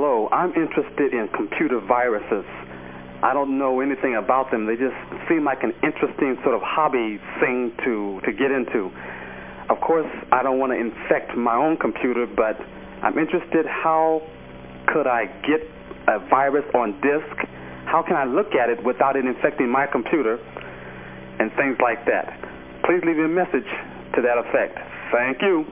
Hello, I'm interested in computer viruses. I don't know anything about them. They just seem like an interesting sort of hobby thing to, to get into. Of course, I don't want to infect my own computer, but I'm interested how could I get a virus on disk? How can I look at it without it infecting my computer? And things like that. Please leave me a message to that effect. Thank you.